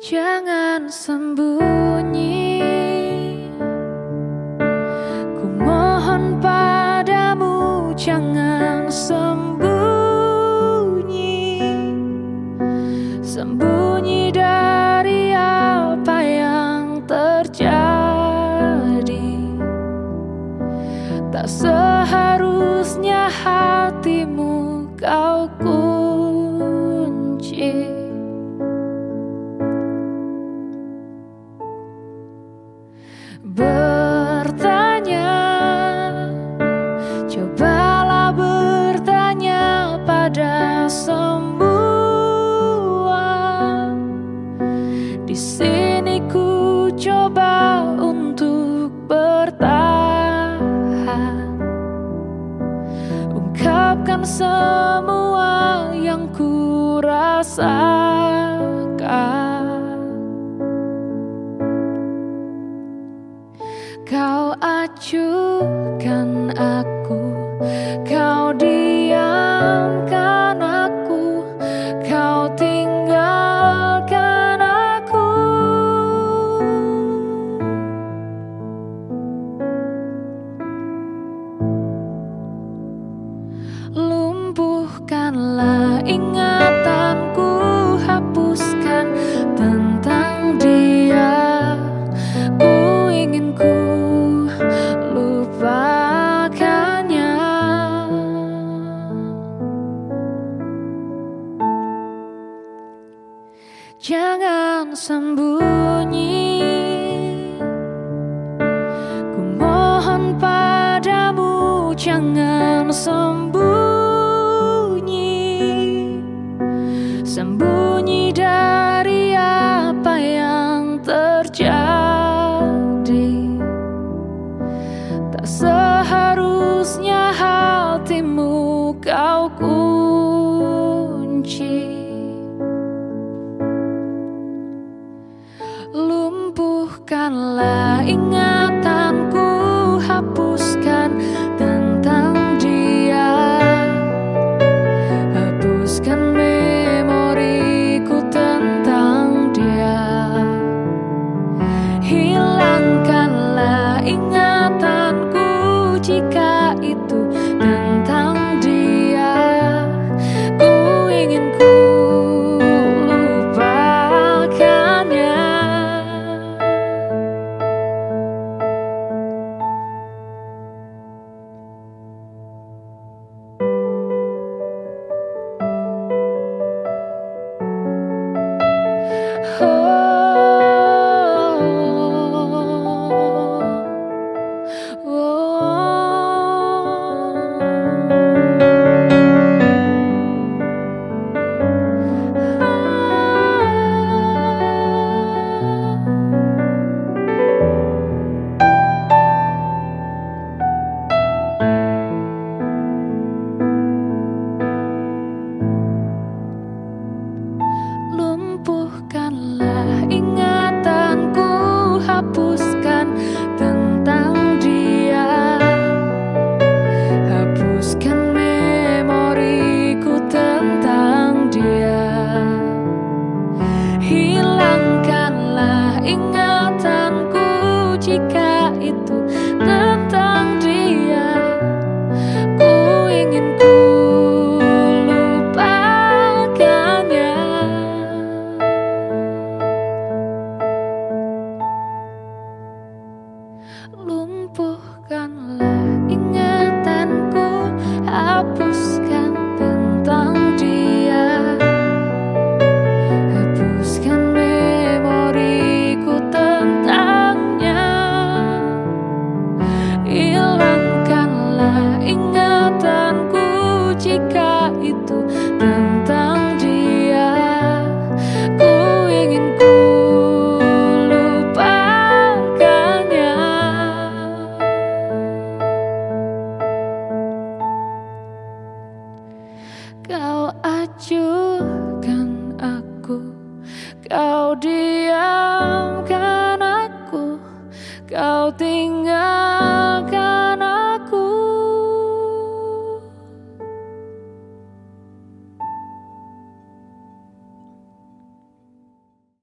Jangan sembunyi. Ku mohon padamu jangan sembunyi. Sembunyi dari apa yang terjadi. Tak seharusnya hatimu kau kunci rasakan. Kau acuhkan Jangan sembunyi. Ku mohon padamu jangan sembunyi. Sembunyi dari apa yang terjadi. Tak seharusnya hatimu kau kunci Lumpuhkanlah ingatanku Kau acuhkan aku. Kau diamkan